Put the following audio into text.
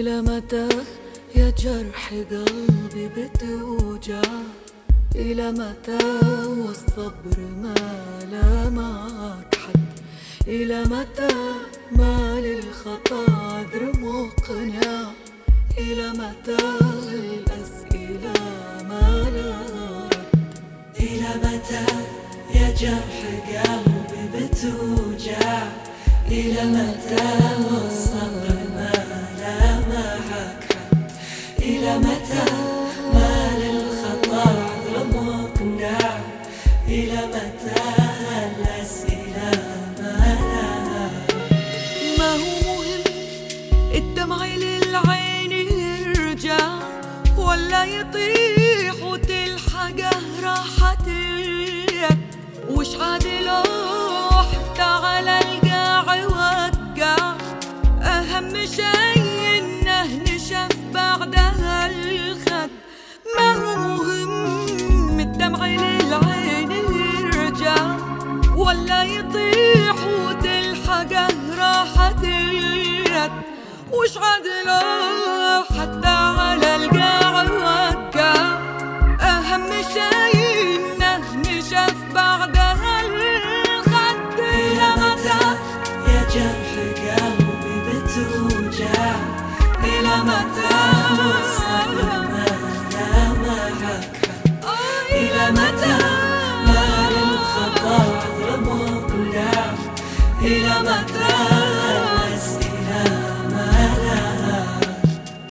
إلى متى يا جرح قلبي بتوجع؟ إلى متى والصبر ما لا معك حد؟ إلى متى ما للخطا عذر مقنع؟ إلى متى الأسئلة ما لا رد؟ إلى متى يا جرح قلبي بتوجع؟ إلى متى والصبر إلى متى؟ ما للخطا عذر إلى متى ما هو الدمع للعين يرجع ولا يطيح وتلحقه راحة اليد وش عادي ولا يطيح وتلحقه راحة اليد وش عاد لو حتى على القاع وقع أهم شي إنه نشف بعدها الخد إلى متى يا جرح قلبي بتوجع؟ إلى متى والصبر ما معك إلى متى إلى متى